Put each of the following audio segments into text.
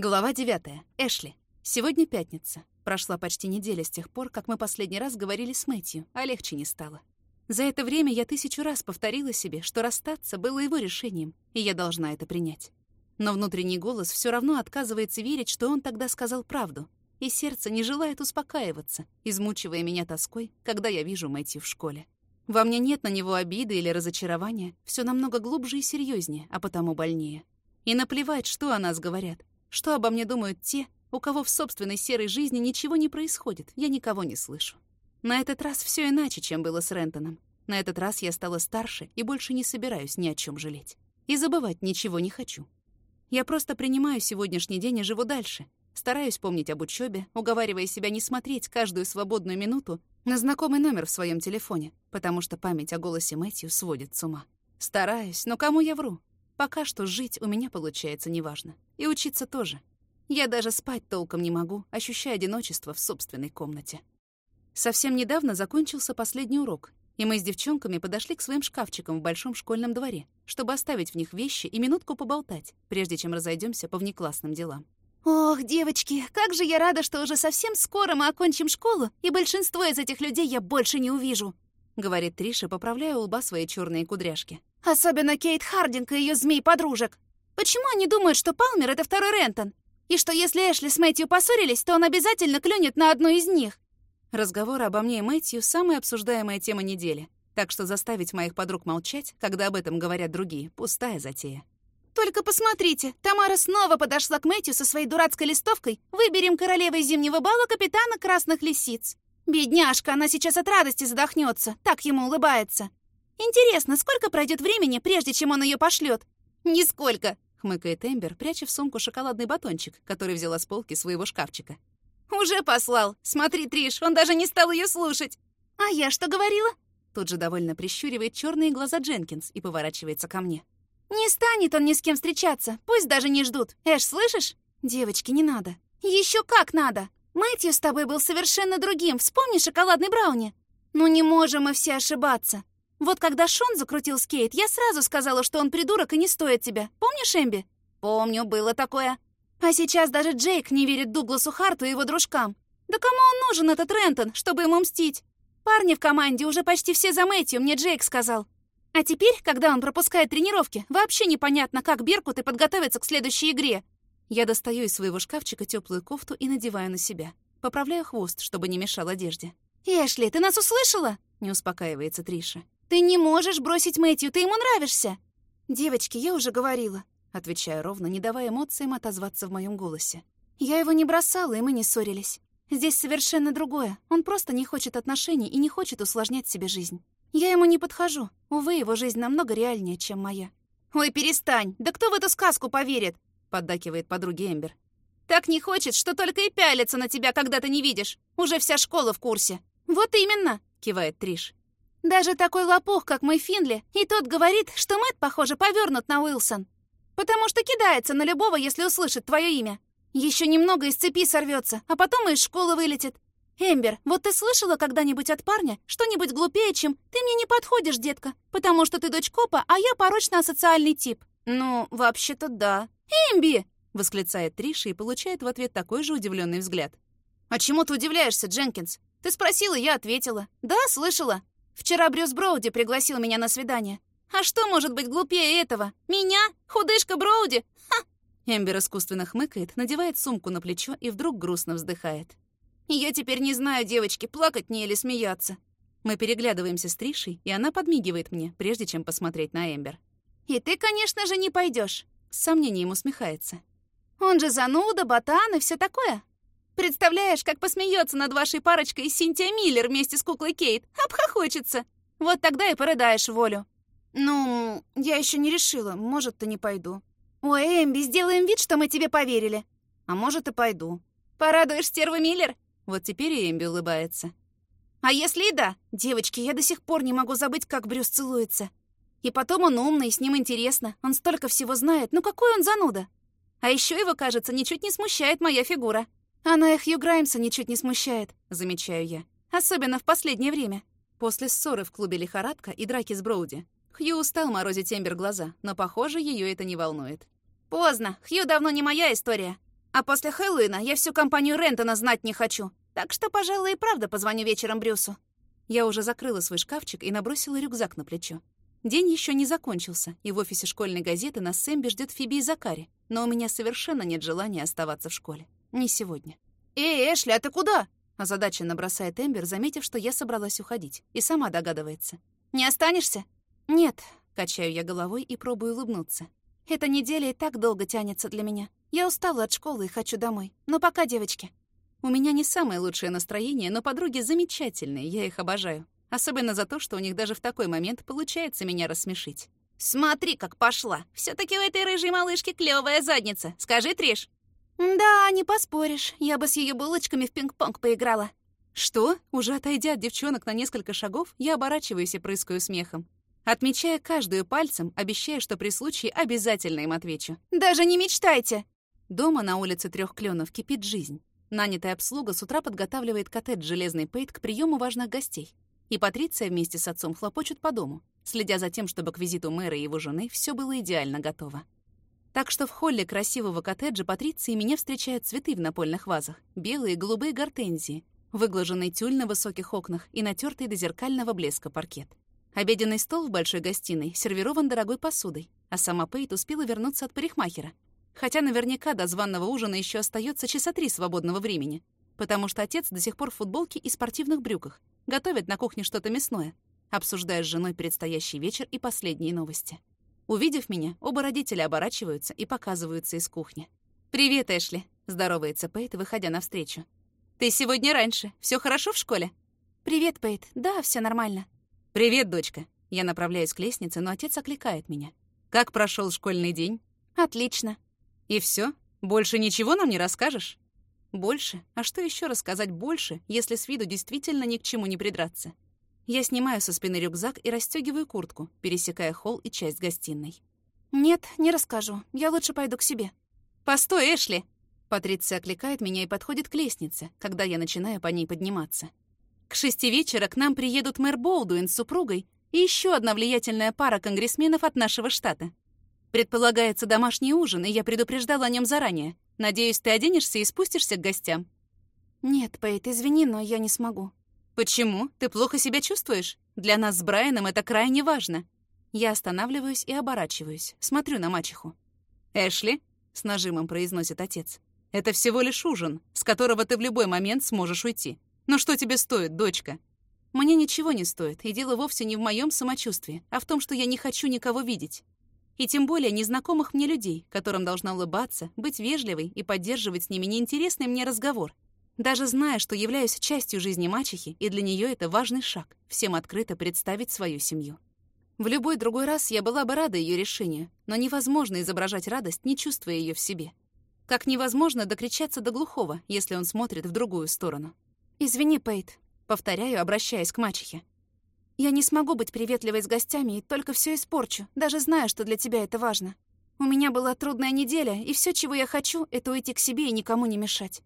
Глава 9. Эшли. Сегодня пятница. Прошла почти неделя с тех пор, как мы последний раз говорили с Мэтью, а легче не стало. За это время я тысячу раз повторила себе, что расстаться было его решением, и я должна это принять. Но внутренний голос все равно отказывается верить, что он тогда сказал правду, и сердце не желает успокаиваться, измучивая меня тоской, когда я вижу Мэтью в школе. Во мне нет на него обиды или разочарования, все намного глубже и серьезнее, а потому больнее. И наплевать, что о нас говорят, что обо мне думают те, у кого в собственной серой жизни ничего не происходит, я никого не слышу. На этот раз все иначе, чем было с Рентоном. На этот раз я стала старше и больше не собираюсь ни о чем жалеть. И забывать ничего не хочу. Я просто принимаю сегодняшний день и живу дальше. Стараюсь помнить об учебе, уговаривая себя не смотреть каждую свободную минуту на знакомый номер в своем телефоне, потому что память о голосе Мэтью сводит с ума. Стараюсь, но кому я вру? Пока что жить у меня получается неважно. И учиться тоже. Я даже спать толком не могу, ощущая одиночество в собственной комнате. Совсем недавно закончился последний урок, и мы с девчонками подошли к своим шкафчикам в большом школьном дворе, чтобы оставить в них вещи и минутку поболтать, прежде чем разойдемся по внеклассным делам. «Ох, девочки, как же я рада, что уже совсем скоро мы окончим школу, и большинство из этих людей я больше не увижу», — говорит Триша, поправляя у лба свои черные кудряшки. Особенно Кейт Хардинг и ее змей-подружек. Почему они думают, что Палмер — это второй Рентон? И что если Эшли с Мэтью поссорились, то он обязательно клюнет на одну из них? Разговор обо мне и Мэтью — самая обсуждаемая тема недели. Так что заставить моих подруг молчать, когда об этом говорят другие, пустая затея. Только посмотрите, Тамара снова подошла к Мэтью со своей дурацкой листовкой «Выберем королевой зимнего бала капитана красных лисиц». Бедняжка, она сейчас от радости задохнется, так ему улыбается. Интересно, сколько пройдет времени, прежде чем он ее пошлет? Нисколько, хмыкает Эмбер, пряча в сумку шоколадный батончик, который взяла с полки своего шкафчика. Уже послал. Смотри, Триш, он даже не стал ее слушать. А я что говорила? Тут же довольно прищуривает черные глаза Дженкинс и поворачивается ко мне. Не станет он ни с кем встречаться, пусть даже не ждут. Эш, слышишь? Девочки, не надо. Еще как надо. Мэтью с тобой был совершенно другим, вспомни шоколадный брауни. Ну не можем мы все ошибаться. Вот когда Шон закрутил скейт, я сразу сказала, что он придурок и не стоит тебя. Помнишь, Эмби? Помню, было такое. А сейчас даже Джейк не верит Дугласу Харту и его дружкам. Да кому он нужен, этот Рентон, чтобы ему мстить? Парни в команде уже почти все за Мэтью, мне Джейк сказал. А теперь, когда он пропускает тренировки, вообще непонятно, как Беркут и подготовиться к следующей игре. Я достаю из своего шкафчика теплую кофту и надеваю на себя. Поправляю хвост, чтобы не мешал одежде. «Эшли, ты нас услышала?» — не успокаивается Триша. «Ты не можешь бросить Мэтью, ты ему нравишься!» «Девочки, я уже говорила», — отвечаю ровно, не давая эмоциям отозваться в моем голосе. «Я его не бросала, и мы не ссорились. Здесь совершенно другое. Он просто не хочет отношений и не хочет усложнять себе жизнь. Я ему не подхожу. Увы, его жизнь намного реальнее, чем моя». «Ой, перестань! Да кто в эту сказку поверит?» — поддакивает подруге Эмбер. «Так не хочет, что только и пялится на тебя, когда ты не видишь. Уже вся школа в курсе». «Вот именно!» — кивает Триш. Даже такой лопух, как мой Финли, и тот говорит, что Мэтт, похоже, повернут на Уилсон. Потому что кидается на любого, если услышит твое имя. Еще немного из цепи сорвется, а потом и из школы вылетит. Эмбер, вот ты слышала когда-нибудь от парня что-нибудь глупее, чем «ты мне не подходишь, детка, потому что ты дочь копа, а я порочно-асоциальный тип»? Ну, вообще-то да. «Эмби!» — восклицает Триша и получает в ответ такой же удивленный взгляд. «А чему ты удивляешься, Дженкинс? Ты спросила, я ответила. Да, слышала. Вчера Брюс Броуди пригласил меня на свидание. А что может быть глупее этого? Меня? Худышка Броуди? Ха!» Эмбер искусственно хмыкает, надевает сумку на плечо и вдруг грустно вздыхает. «Я теперь не знаю, девочки, плакать мне или смеяться». Мы переглядываемся с Тришей, и она подмигивает мне, прежде чем посмотреть на Эмбер. «И ты, конечно же, не пойдешь. С сомнением усмехается. «Он же зануда, ботан и все такое. Представляешь, как посмеется над вашей парочкой Синтия Миллер вместе с куклой Кейт? Обхохочется. Вот тогда и порыдаешь волю. Ну, я еще не решила. Может, и не пойду. Ой, Эмби, сделаем вид, что мы тебе поверили. А может, и пойду. Порадуешь стерву Миллер? Вот теперь и Эмби улыбается. А если и да? Девочки, я до сих пор не могу забыть, как Брюс целуется. И потом он умный, с ним интересно. Он столько всего знает. Ну какой он зануда? А еще его, кажется, ничуть не смущает моя фигура. Она их Хью Граймса ничуть не смущает, замечаю я. Особенно в последнее время. После ссоры в клубе «Лихорадка» и драки с Броуди. Хью устал морозить Эмбер глаза, но, похоже, ее это не волнует. «Поздно. Хью давно не моя история. А после Хэллоуина я всю компанию Рентона знать не хочу. Так что, пожалуй, и правда позвоню вечером Брюсу. Я уже закрыла свой шкафчик и набросила рюкзак на плечо. День еще не закончился, и в офисе школьной газеты нас Сэмби ждет Фиби и Закари, но у меня совершенно нет желания оставаться в школе. Не сегодня. «Эй, Эшли, а ты куда?» Озадаченно бросает Эмбер, заметив, что я собралась уходить, и сама догадывается. «Не останешься?» «Нет», — качаю я головой и пробую улыбнуться. «Эта неделя и так долго тянется для меня. Я устала от школы и хочу домой. Но пока, девочки». У меня не самое лучшее настроение, но подруги замечательные, я их обожаю. Особенно за то, что у них даже в такой момент получается меня рассмешить. «Смотри, как пошла! все таки у этой рыжей малышки клевая задница. Скажи, Триш!» «Да, не поспоришь. Я бы с ее булочками в пинг-понг поиграла». Что? Уже отойдя от девчонок на несколько шагов, я оборачиваюсь и прыскаю смехом. Отмечая каждую пальцем, обещая, что при случае обязательно им отвечу. «Даже не мечтайте!» Дома на улице Трех Кленов кипит жизнь. Нанятая обслуга с утра подготавливает коттедж «Железный Пейт» к приему важных гостей. И Патриция вместе с отцом хлопочут по дому, следя за тем, чтобы к визиту мэра и его жены все было идеально готово. Так что в холле красивого коттеджа Патриции меня встречают цветы в напольных вазах, белые и голубые гортензии, выглаженный тюль на высоких окнах и натертый до зеркального блеска паркет. Обеденный стол в большой гостиной сервирован дорогой посудой, а сама Пейт успела вернуться от парикмахера. Хотя наверняка до званного ужина еще остается часа три свободного времени, потому что отец до сих пор в футболке и спортивных брюках, готовит на кухне что-то мясное, обсуждая с женой предстоящий вечер и последние новости. Увидев меня, оба родителя оборачиваются и показываются из кухни. «Привет, Эшли», — здоровается Пейт, выходя навстречу. «Ты сегодня раньше. Все хорошо в школе?» «Привет, Пейт. Да, все нормально». «Привет, дочка». Я направляюсь к лестнице, но отец окликает меня. «Как прошел школьный день?» «Отлично». «И все? Больше ничего нам не расскажешь?» «Больше? А что еще рассказать больше, если с виду действительно ни к чему не придраться?» Я снимаю со спины рюкзак и расстегиваю куртку, пересекая холл и часть гостиной. «Нет, не расскажу. Я лучше пойду к себе». «Постой, Эшли!» Патриция окликает меня и подходит к лестнице, когда я начинаю по ней подниматься. К шести вечера к нам приедут мэр Болдуин с супругой и еще одна влиятельная пара конгрессменов от нашего штата. Предполагается домашний ужин, и я предупреждала о нем заранее. Надеюсь, ты оденешься и спустишься к гостям. «Нет, Пейт, извини, но я не смогу». «Почему? Ты плохо себя чувствуешь? Для нас с Брайаном это крайне важно». Я останавливаюсь и оборачиваюсь, смотрю на мачеху. «Эшли?» — с нажимом произносит отец. «Это всего лишь ужин, с которого ты в любой момент сможешь уйти. Но что тебе стоит, дочка?» Мне ничего не стоит, и дело вовсе не в моем самочувствии, а в том, что я не хочу никого видеть. И тем более незнакомых мне людей, которым должна улыбаться, быть вежливой и поддерживать с ними неинтересный мне разговор, даже зная, что являюсь частью жизни мачехи, и для нее это важный шаг — всем открыто представить свою семью. В любой другой раз я была бы рада ее решению, но невозможно изображать радость, не чувствуя ее в себе. Как невозможно докричаться до глухого, если он смотрит в другую сторону. «Извини, Пейт», — повторяю, обращаясь к мачехе. «Я не смогу быть приветливой с гостями и только все испорчу, даже зная, что для тебя это важно. У меня была трудная неделя, и все, чего я хочу, это уйти к себе и никому не мешать.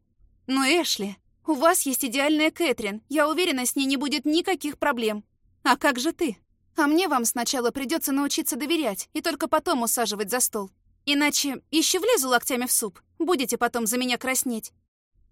Но, Эшли, у вас есть идеальная Кэтрин. Я уверена, с ней не будет никаких проблем. А как же ты? А мне вам сначала придется научиться доверять и только потом усаживать за стол. Иначе еще влезу локтями в суп. Будете потом за меня краснеть.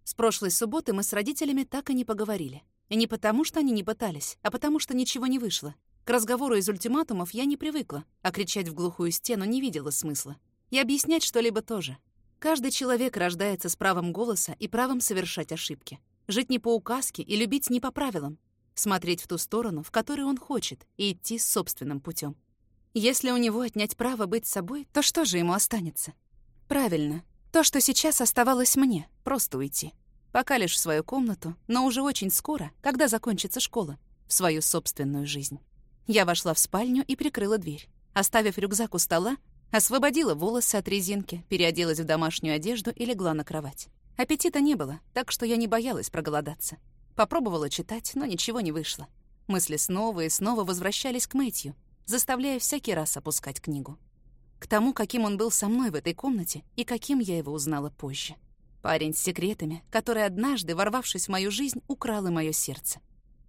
С прошлой субботы мы с родителями так и не поговорили. И не потому, что они не пытались, а потому, что ничего не вышло. К разговору из ультиматумов я не привыкла, а кричать в глухую стену не видела смысла. И объяснять что-либо тоже. Каждый человек рождается с правом голоса и правом совершать ошибки. Жить не по указке и любить не по правилам. Смотреть в ту сторону, в которую он хочет, и идти собственным путем. Если у него отнять право быть собой, то что же ему останется? Правильно. То, что сейчас оставалось мне, просто уйти. Пока лишь в свою комнату, но уже очень скоро, когда закончится школа, в свою собственную жизнь. Я вошла в спальню и прикрыла дверь. Оставив рюкзак у стола, Освободила волосы от резинки, переоделась в домашнюю одежду и легла на кровать. Аппетита не было, так что я не боялась проголодаться. Попробовала читать, но ничего не вышло. Мысли снова и снова возвращались к Мэтью, заставляя всякий раз опускать книгу. К тому, каким он был со мной в этой комнате и каким я его узнала позже. Парень с секретами, который однажды, ворвавшись в мою жизнь, украл и моё сердце.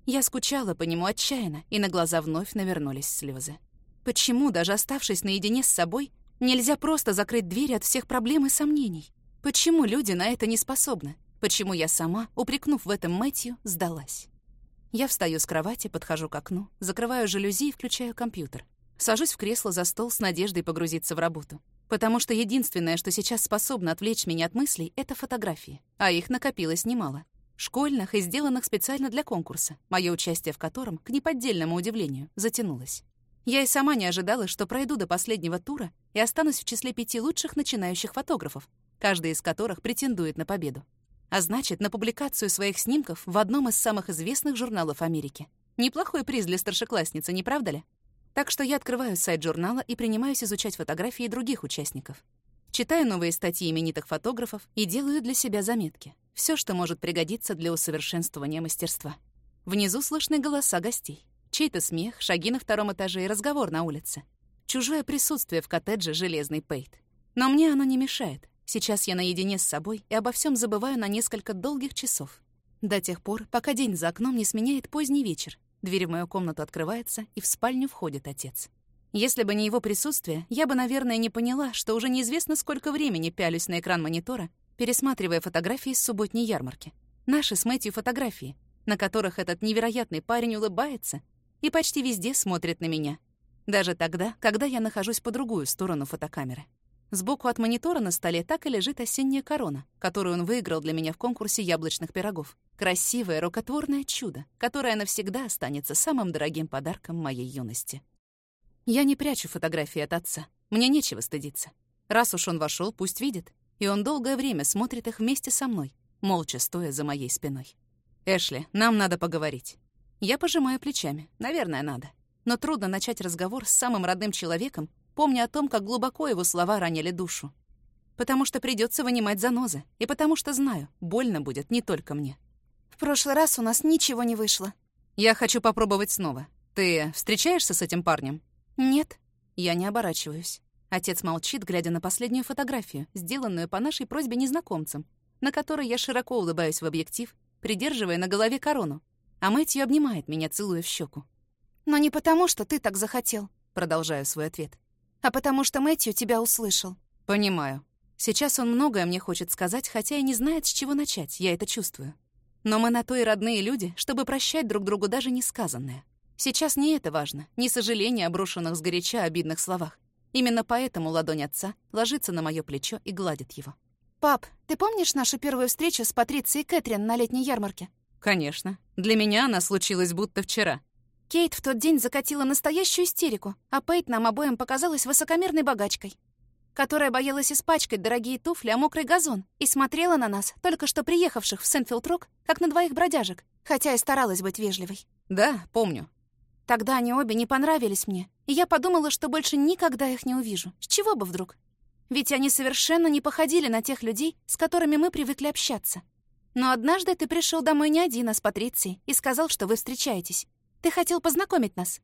Я скучала по нему отчаянно, и на глаза вновь навернулись слезы. Почему, даже оставшись наедине с собой, нельзя просто закрыть двери от всех проблем и сомнений? Почему люди на это не способны? Почему я сама, упрекнув в этом Мэтью, сдалась? Я встаю с кровати, подхожу к окну, закрываю жалюзи и включаю компьютер. Сажусь в кресло за стол с надеждой погрузиться в работу. Потому что единственное, что сейчас способно отвлечь меня от мыслей, это фотографии. А их накопилось немало. Школьных и сделанных специально для конкурса, мое участие в котором, к неподдельному удивлению, затянулось. Я и сама не ожидала, что пройду до последнего тура и останусь в числе пяти лучших начинающих фотографов, каждый из которых претендует на победу. А значит, на публикацию своих снимков в одном из самых известных журналов Америки. Неплохой приз для старшеклассницы, не правда ли? Так что я открываю сайт журнала и принимаюсь изучать фотографии других участников. Читаю новые статьи именитых фотографов и делаю для себя заметки. Все, что может пригодиться для усовершенствования мастерства. Внизу слышны голоса гостей. Чей-то смех, шаги на втором этаже и разговор на улице. Чужое присутствие в коттедже «Железный Пейт». Но мне оно не мешает. Сейчас я наедине с собой и обо всем забываю на несколько долгих часов. До тех пор, пока день за окном не сменяет поздний вечер. Дверь в мою комнату открывается, и в спальню входит отец. Если бы не его присутствие, я бы, наверное, не поняла, что уже неизвестно, сколько времени пялюсь на экран монитора, пересматривая фотографии с субботней ярмарки. Наши с Мэтью фотографии, на которых этот невероятный парень улыбается и почти везде смотрит на меня. Даже тогда, когда я нахожусь по другую сторону фотокамеры. Сбоку от монитора на столе так и лежит осенняя корона, которую он выиграл для меня в конкурсе яблочных пирогов. Красивое, рукотворное чудо, которое навсегда останется самым дорогим подарком моей юности. Я не прячу фотографии от отца. Мне нечего стыдиться. Раз уж он вошел, пусть видит. И он долгое время смотрит их вместе со мной, молча стоя за моей спиной. «Эшли, нам надо поговорить». Я пожимаю плечами. Наверное, надо. Но трудно начать разговор с самым родным человеком, помня о том, как глубоко его слова ранили душу. Потому что придется вынимать занозы, и потому что знаю, больно будет не только мне. В прошлый раз у нас ничего не вышло. Я хочу попробовать снова. Ты встречаешься с этим парнем? Нет. Я не оборачиваюсь. Отец молчит, глядя на последнюю фотографию, сделанную по нашей просьбе незнакомцам, на которой я широко улыбаюсь в объектив, придерживая на голове корону. А Мэтью обнимает меня, целуя в щеку. «Но не потому, что ты так захотел», — продолжаю свой ответ а потому что Мэтью тебя услышал». «Понимаю. Сейчас он многое мне хочет сказать, хотя и не знает, с чего начать, я это чувствую. Но мы на то и родные люди, чтобы прощать друг другу даже несказанное. Сейчас не это важно, не сожаление о брошенных сгоряча обидных словах. Именно поэтому ладонь отца ложится на мое плечо и гладит его. «Пап, ты помнишь нашу первую встречу с Патрицией и Кэтрин на летней ярмарке?» «Конечно. Для меня она случилась будто вчера. Кейт в тот день закатила настоящую истерику, а Пейт нам обоим показалась высокомерной богачкой, которая боялась испачкать дорогие туфли о мокрый газон и смотрела на нас, только что приехавших в Сент-Филд-Рок, как на двоих бродяжек, хотя и старалась быть вежливой. Да, помню. Тогда они обе не понравились мне, и я подумала, что больше никогда их не увижу. С чего бы вдруг? Ведь они совершенно не походили на тех людей, с которыми мы привыкли общаться. Но однажды ты пришел домой не один, а с Патрицией, и сказал, что вы встречаетесь. Ты хотел познакомить нас?»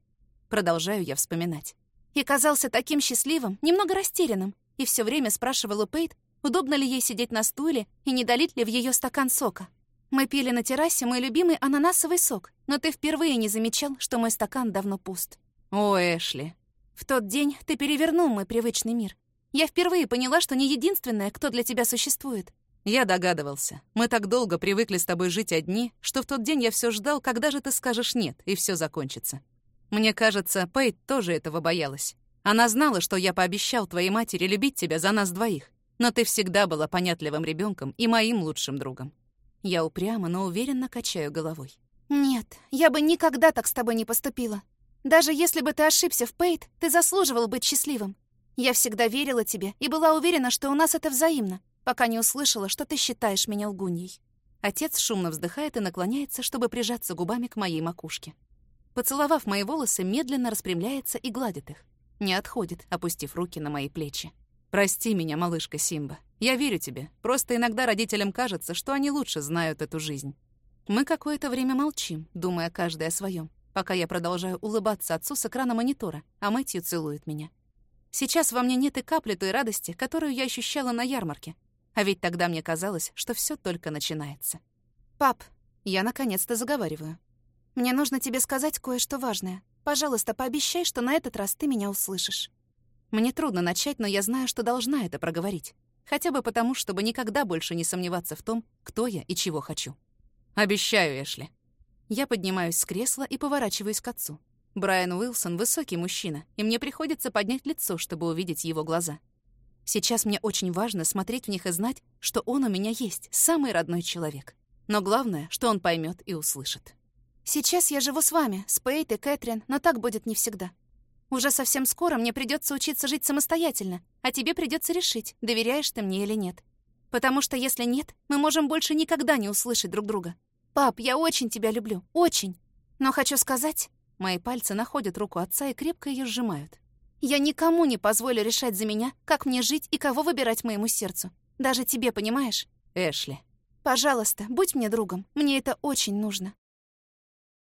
Продолжаю я вспоминать. И казался таким счастливым, немного растерянным, и все время спрашивал у Пейт, удобно ли ей сидеть на стуле и не долить ли в ее стакан сока. Мы пили на террасе мой любимый ананасовый сок, но ты впервые не замечал, что мой стакан давно пуст. О, Эшли. В тот день ты перевернул мой привычный мир. Я впервые поняла, что не единственная, кто для тебя существует. Я догадывался. Мы так долго привыкли с тобой жить одни, что в тот день я все ждал, когда же ты скажешь «нет», и все закончится. Мне кажется, Пейт тоже этого боялась. Она знала, что я пообещал твоей матери любить тебя за нас двоих, но ты всегда была понятливым ребенком и моим лучшим другом. Я упрямо, но уверенно качаю головой. «Нет, я бы никогда так с тобой не поступила. Даже если бы ты ошибся в Пейт, ты заслуживал быть счастливым. Я всегда верила тебе и была уверена, что у нас это взаимно пока не услышала, что ты считаешь меня лгуньей». Отец шумно вздыхает и наклоняется, чтобы прижаться губами к моей макушке. Поцеловав мои волосы, медленно распрямляется и гладит их. Не отходит, опустив руки на мои плечи. «Прости меня, малышка Симба. Я верю тебе. Просто иногда родителям кажется, что они лучше знают эту жизнь». Мы какое-то время молчим, думая каждый о своем, пока я продолжаю улыбаться отцу с экрана монитора, а Мэтью целует меня. Сейчас во мне нет и капли той радости, которую я ощущала на ярмарке, а ведь тогда мне казалось, что все только начинается. «Пап, я наконец-то заговариваю. Мне нужно тебе сказать кое-что важное. Пожалуйста, пообещай, что на этот раз ты меня услышишь». Мне трудно начать, но я знаю, что должна это проговорить. Хотя бы потому, чтобы никогда больше не сомневаться в том, кто я и чего хочу. Обещаю, Эшли. Я поднимаюсь с кресла и поворачиваюсь к отцу. Брайан Уилсон — высокий мужчина, и мне приходится поднять лицо, чтобы увидеть его глаза. Сейчас мне очень важно смотреть в них и знать, что он у меня есть, самый родной человек. Но главное, что он поймет и услышит. Сейчас я живу с вами, с Пейт и Кэтрин, но так будет не всегда. Уже совсем скоро мне придется учиться жить самостоятельно, а тебе придется решить, доверяешь ты мне или нет. Потому что если нет, мы можем больше никогда не услышать друг друга. Пап, я очень тебя люблю, очень. Но хочу сказать... Мои пальцы находят руку отца и крепко ее сжимают. Я никому не позволю решать за меня, как мне жить и кого выбирать моему сердцу. Даже тебе, понимаешь? Эшли. Пожалуйста, будь мне другом. Мне это очень нужно.